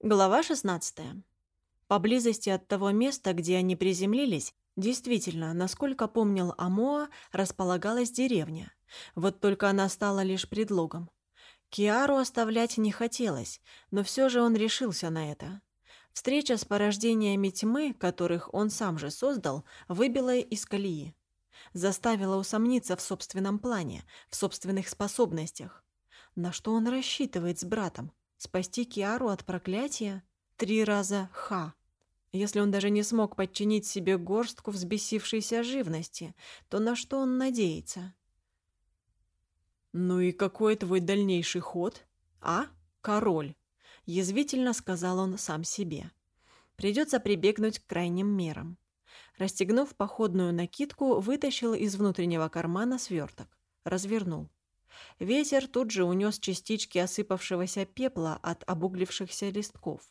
Глава 16. Поблизости от того места, где они приземлились, действительно, насколько помнил Амоа, располагалась деревня. Вот только она стала лишь предлогом. Киару оставлять не хотелось, но все же он решился на это. Встреча с порождениями тьмы, которых он сам же создал, выбила из колеи. Заставила усомниться в собственном плане, в собственных способностях. На что он рассчитывает с братом? Спасти Киару от проклятия? Три раза ха. Если он даже не смог подчинить себе горстку взбесившейся живности, то на что он надеется? «Ну и какой твой дальнейший ход? А, король?» — язвительно сказал он сам себе. «Придется прибегнуть к крайним мерам». Расстегнув походную накидку, вытащил из внутреннего кармана сверток. Развернул. Ветер тут же унес частички осыпавшегося пепла от обуглившихся листков.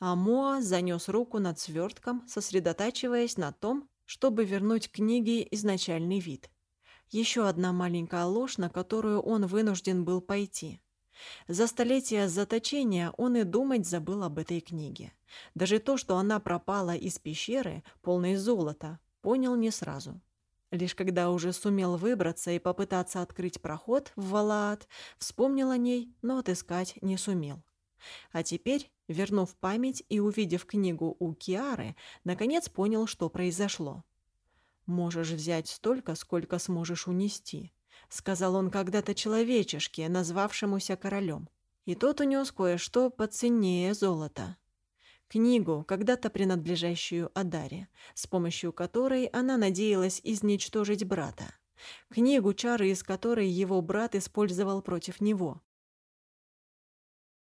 А Моа занес руку над свертком, сосредотачиваясь на том, чтобы вернуть книге изначальный вид. Еще одна маленькая ложь, на которую он вынужден был пойти. За столетия заточения он и думать забыл об этой книге. Даже то, что она пропала из пещеры, полной золота, понял не сразу. Лишь когда уже сумел выбраться и попытаться открыть проход в Валаат, вспомнил о ней, но отыскать не сумел. А теперь, вернув память и увидев книгу у Киары, наконец понял, что произошло. «Можешь взять столько, сколько сможешь унести», — сказал он когда-то человечешке, назвавшемуся королем. И тот унес кое-что поценнее золота книгу, когда-то принадлежащую Адаре, с помощью которой она надеялась изничтожить брата. Книгу, чары из которой его брат использовал против него.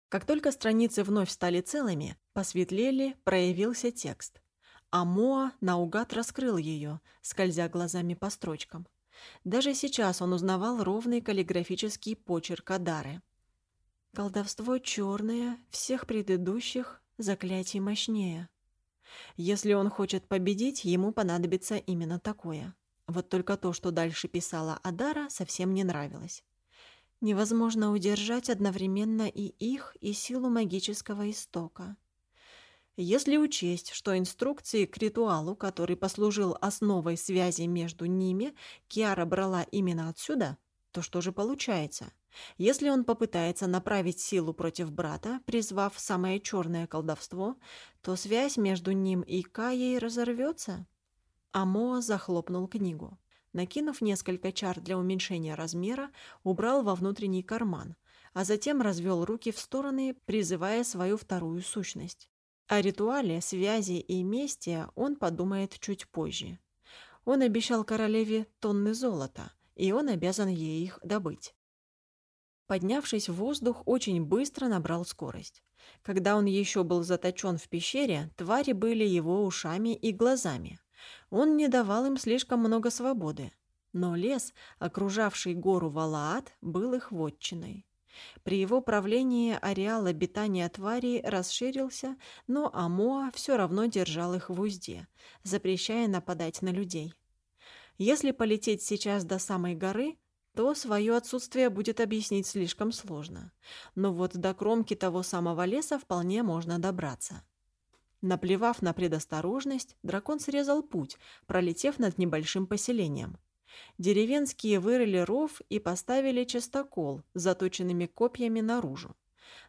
Как только страницы вновь стали целыми, посветлели, проявился текст. А Моа наугад раскрыл ее, скользя глазами по строчкам. Даже сейчас он узнавал ровный каллиграфический почерк Адары. Колдовство черное, всех предыдущих заклятий мощнее. Если он хочет победить, ему понадобится именно такое. Вот только то, что дальше писала Адара, совсем не нравилось. Невозможно удержать одновременно и их, и силу магического истока. Если учесть, что инструкции к ритуалу, который послужил основой связи между ними, Киара брала именно отсюда, то что же получается? Если он попытается направить силу против брата, призвав самое черное колдовство, то связь между ним и Каей разорвется. Амоа захлопнул книгу. Накинув несколько чар для уменьшения размера, убрал во внутренний карман, а затем развел руки в стороны, призывая свою вторую сущность. О ритуале, связи и мести он подумает чуть позже. Он обещал королеве тонны золота, и он обязан ей их добыть. Поднявшись в воздух, очень быстро набрал скорость. Когда он еще был заточен в пещере, твари были его ушами и глазами. Он не давал им слишком много свободы. Но лес, окружавший гору Валаат, был их вотчиной. При его правлении ареал обитания тварей расширился, но Амоа все равно держал их в узде, запрещая нападать на людей. Если полететь сейчас до самой горы, то свое отсутствие будет объяснить слишком сложно. Но вот до кромки того самого леса вполне можно добраться. Наплевав на предосторожность, дракон срезал путь, пролетев над небольшим поселением. Деревенские вырыли ров и поставили частокол с заточенными копьями наружу.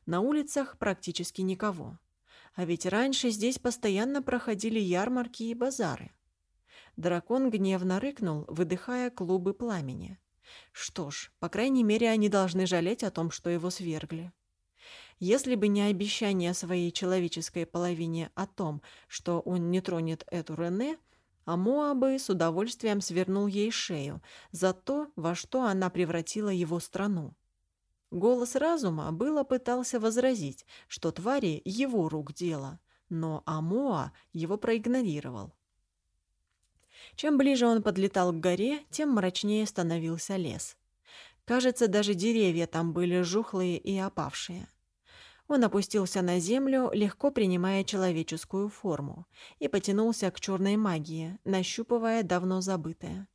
На улицах практически никого. А ведь раньше здесь постоянно проходили ярмарки и базары. Дракон гневно рыкнул, выдыхая клубы пламени. Что ж, по крайней мере, они должны жалеть о том, что его свергли. Если бы не обещание своей человеческой половине о том, что он не тронет эту Рене, Амоа бы с удовольствием свернул ей шею за то, во что она превратила его страну. Голос разума было пытался возразить, что твари его рук дело, но Амоа его проигнорировал. Чем ближе он подлетал к горе, тем мрачнее становился лес. Кажется, даже деревья там были жухлые и опавшие. Он опустился на землю, легко принимая человеческую форму, и потянулся к черной магии, нащупывая давно забытое.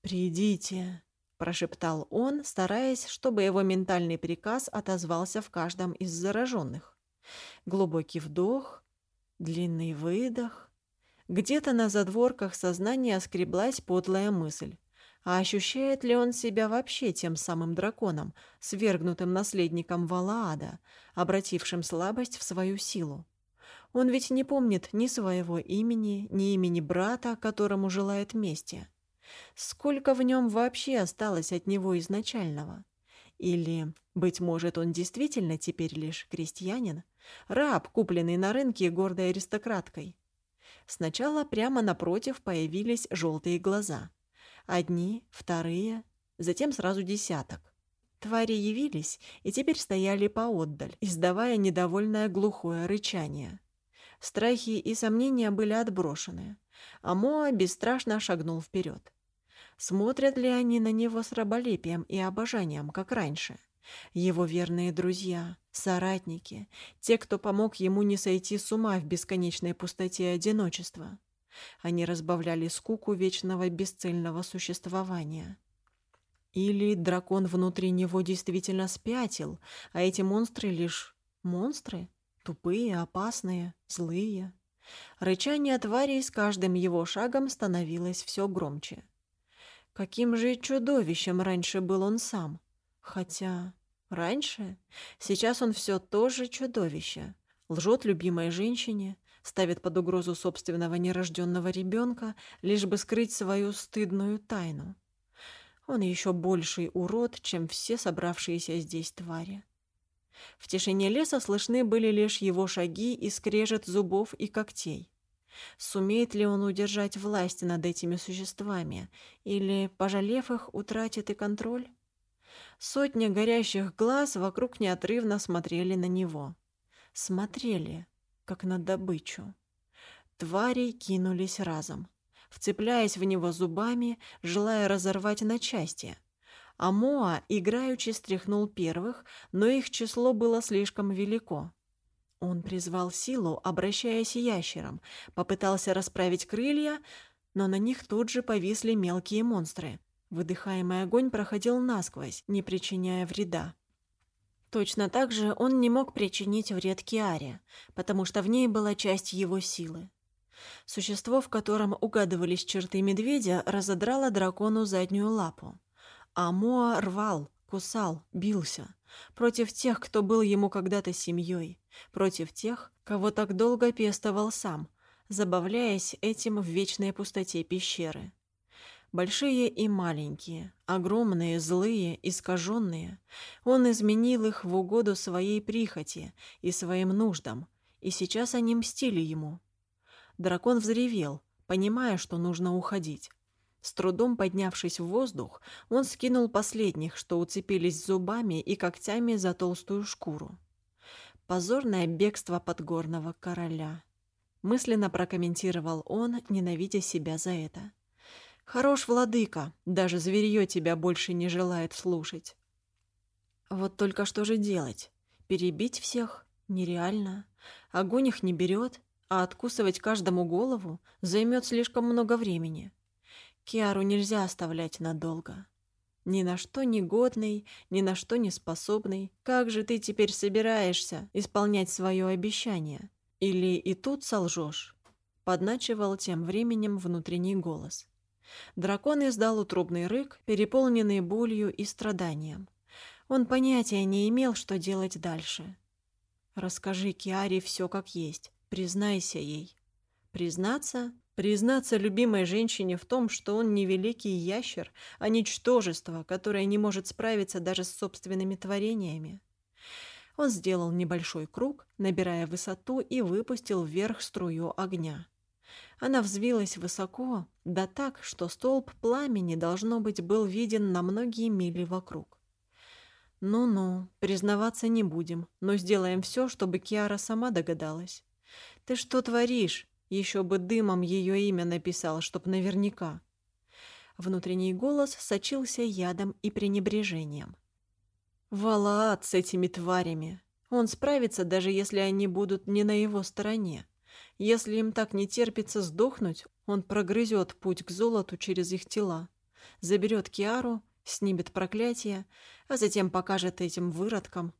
«Придите», — прошептал он, стараясь, чтобы его ментальный приказ отозвался в каждом из зараженных. Глубокий вдох, длинный выдох. Где-то на задворках сознания оскреблась подлая мысль. А ощущает ли он себя вообще тем самым драконом, свергнутым наследником Валаада, обратившим слабость в свою силу? Он ведь не помнит ни своего имени, ни имени брата, которому желает мести. Сколько в нем вообще осталось от него изначального? Или, быть может, он действительно теперь лишь крестьянин, раб, купленный на рынке гордой аристократкой? Сначала прямо напротив появились желтые глаза. Одни, вторые, затем сразу десяток. Твари явились и теперь стояли поотдаль, издавая недовольное глухое рычание. Страхи и сомнения были отброшены, а Моа бесстрашно шагнул вперед. Смотрят ли они на него с раболепием и обожанием, как раньше? Его верные друзья, соратники, те, кто помог ему не сойти с ума в бесконечной пустоте и одиночества. Они разбавляли скуку вечного бесцельного существования. Или дракон внутри него действительно спятил, а эти монстры лишь монстры? Тупые, опасные, злые. Рычание тварей с каждым его шагом становилось все громче. Каким же чудовищем раньше был он сам? Хотя... Раньше? Сейчас он все тоже чудовище. Лжет любимой женщине, ставит под угрозу собственного нерожденного ребенка, лишь бы скрыть свою стыдную тайну. Он еще больший урод, чем все собравшиеся здесь твари. В тишине леса слышны были лишь его шаги и скрежет зубов и когтей. Сумеет ли он удержать власть над этими существами, или, пожалев их, утратит и контроль? Сотни горящих глаз вокруг неотрывно смотрели на него. Смотрели, как на добычу. Твари кинулись разом, вцепляясь в него зубами, желая разорвать на части. А Моа играючи стряхнул первых, но их число было слишком велико. Он призвал силу, обращаясь ящером, попытался расправить крылья, но на них тут же повисли мелкие монстры. Выдыхаемый огонь проходил насквозь, не причиняя вреда. Точно так же он не мог причинить вред Киаре, потому что в ней была часть его силы. Существо, в котором угадывались черты медведя, разодрало дракону заднюю лапу. А Моа рвал, кусал, бился. Против тех, кто был ему когда-то семьей. Против тех, кого так долго пестовал сам, забавляясь этим в вечной пустоте пещеры. Большие и маленькие, огромные, злые, искаженные. Он изменил их в угоду своей прихоти и своим нуждам, и сейчас они мстили ему. Дракон взревел, понимая, что нужно уходить. С трудом поднявшись в воздух, он скинул последних, что уцепились зубами и когтями за толстую шкуру. Позорное бегство подгорного короля. Мысленно прокомментировал он, ненавидя себя за это. Хорош, владыка, даже зверье тебя больше не желает слушать. Вот только что же делать? Перебить всех? Нереально. Огонь их не берет, а откусывать каждому голову займет слишком много времени. Киару нельзя оставлять надолго. Ни на что не годный, ни на что не способный. Как же ты теперь собираешься исполнять свое обещание? Или и тут солжешь? Подначивал тем временем внутренний голос. Дракон издал утробный рык, переполненный болью и страданием. Он понятия не имел, что делать дальше. «Расскажи Киаре все как есть. Признайся ей». Признаться? Признаться любимой женщине в том, что он не великий ящер, а ничтожество, которое не может справиться даже с собственными творениями. Он сделал небольшой круг, набирая высоту, и выпустил вверх струю огня. Она взвилась высоко, да так, что столб пламени, должно быть, был виден на многие мили вокруг. «Ну-ну, признаваться не будем, но сделаем все, чтобы Киара сама догадалась. Ты что творишь? Еще бы дымом ее имя написал, чтоб наверняка». Внутренний голос сочился ядом и пренебрежением. «Валаат с этими тварями. Он справится, даже если они будут не на его стороне. Если им так не терпится сдохнуть, он прогрызет путь к золоту через их тела, заберет Киару, снимет проклятие, а затем покажет этим выродкам.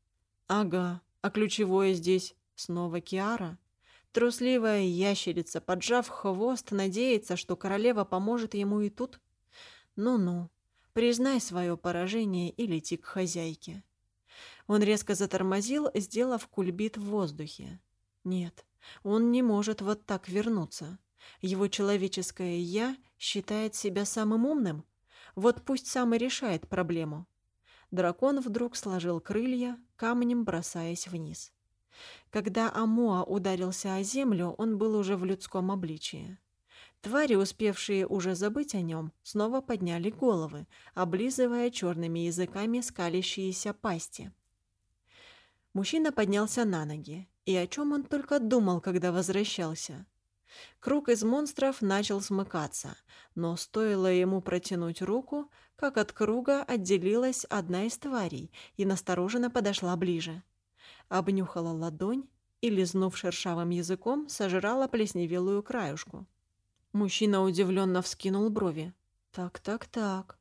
Ага, а ключевое здесь Снова Киара? Трусливая ящерица, поджав хвост, надеется, что королева поможет ему и тут? Ну-ну, признай свое поражение и лети к хозяйке. Он резко затормозил, сделав кульбит в воздухе. Нет, он не может вот так вернуться. Его человеческое «я» считает себя самым умным. Вот пусть сам и решает проблему. Дракон вдруг сложил крылья, камнем бросаясь вниз. Когда Амоа ударился о землю, он был уже в людском обличии. Твари, успевшие уже забыть о нем, снова подняли головы, облизывая черными языками скалящиеся пасти. Мужчина поднялся на ноги. И о чем он только думал, когда возвращался? Круг из монстров начал смыкаться, но стоило ему протянуть руку, как от круга отделилась одна из тварей и настороженно подошла ближе. Обнюхала ладонь и, лизнув шершавым языком, сожрала плесневелую краюшку. Мужчина удивленно вскинул брови. «Так-так-так».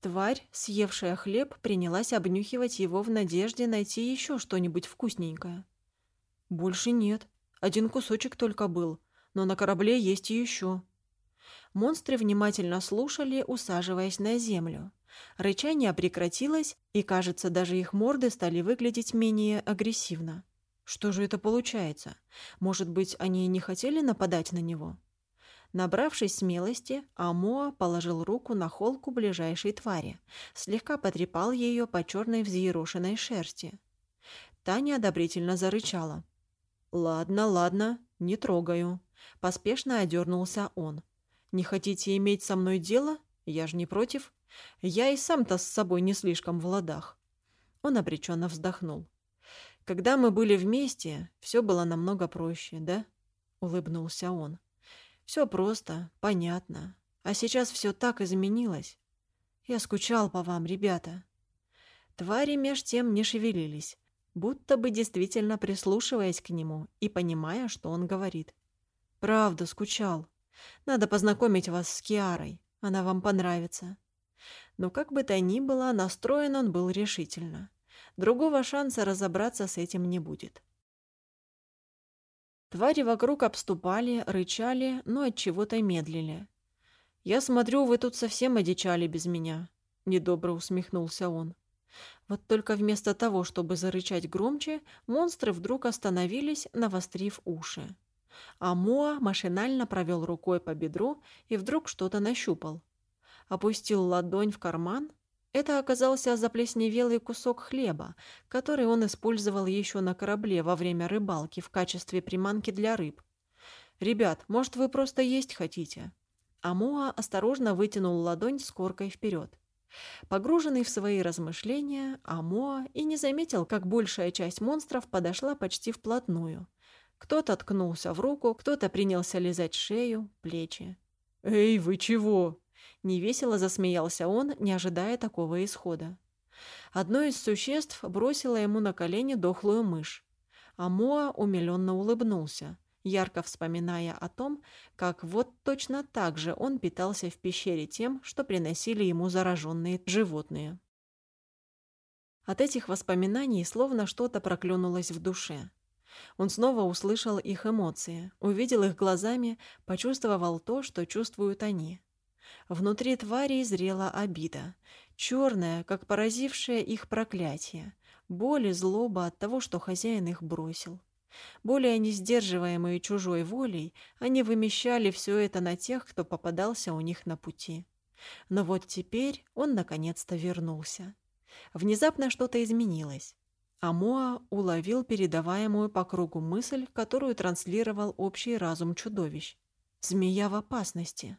Тварь, съевшая хлеб, принялась обнюхивать его в надежде найти еще что-нибудь вкусненькое. «Больше нет. Один кусочек только был, но на корабле есть и еще». Монстры внимательно слушали, усаживаясь на землю. Рычание прекратилось, и, кажется, даже их морды стали выглядеть менее агрессивно. Что же это получается? Может быть, они не хотели нападать на него? Набравшись смелости, Амоа положил руку на холку ближайшей твари, слегка потрепал ее по черной взъерошенной шерсти. Таня одобрительно зарычала. «Ладно, ладно, не трогаю», — поспешно одернулся он. «Не хотите иметь со мной дело? Я же не против. Я и сам-то с собой не слишком в ладах». Он обреченно вздохнул. «Когда мы были вместе, все было намного проще, да?» — улыбнулся он. Все просто, понятно. А сейчас все так изменилось. Я скучал по вам, ребята. Твари меж тем не шевелились, будто бы действительно прислушиваясь к нему и понимая, что он говорит. «Правда, скучал. Надо познакомить вас с Киарой. Она вам понравится». Но как бы то ни было, настроен он был решительно. Другого шанса разобраться с этим не будет. Твари вокруг обступали, рычали, но от чего-то медлили. «Я смотрю, вы тут совсем одичали без меня», — недобро усмехнулся он. Вот только вместо того, чтобы зарычать громче, монстры вдруг остановились, навострив уши. А Моа машинально провел рукой по бедру и вдруг что-то нащупал. Опустил ладонь в карман это оказался заплесневелый кусок хлеба, который он использовал еще на корабле во время рыбалки в качестве приманки для рыб. «Ребят, может, вы просто есть хотите?» Амоа осторожно вытянул ладонь с коркой вперед. Погруженный в свои размышления, Амоа и не заметил, как большая часть монстров подошла почти вплотную. Кто-то ткнулся в руку, кто-то принялся лизать шею, плечи. «Эй, вы чего?» Невесело засмеялся он, не ожидая такого исхода. Одно из существ бросило ему на колени дохлую мышь. А Моа умиленно улыбнулся, ярко вспоминая о том, как вот точно так же он питался в пещере тем, что приносили ему зараженные животные. От этих воспоминаний словно что-то проклюнулось в душе. Он снова услышал их эмоции, увидел их глазами, почувствовал то, что чувствуют они. Внутри тварей зрела обида, черная, как поразившее их проклятие, боль и злоба от того, что хозяин их бросил. Более не сдерживаемые чужой волей, они вымещали все это на тех, кто попадался у них на пути. Но вот теперь он наконец-то вернулся. Внезапно что-то изменилось. Амоа уловил передаваемую по кругу мысль, которую транслировал общий разум чудовищ. «Змея в опасности».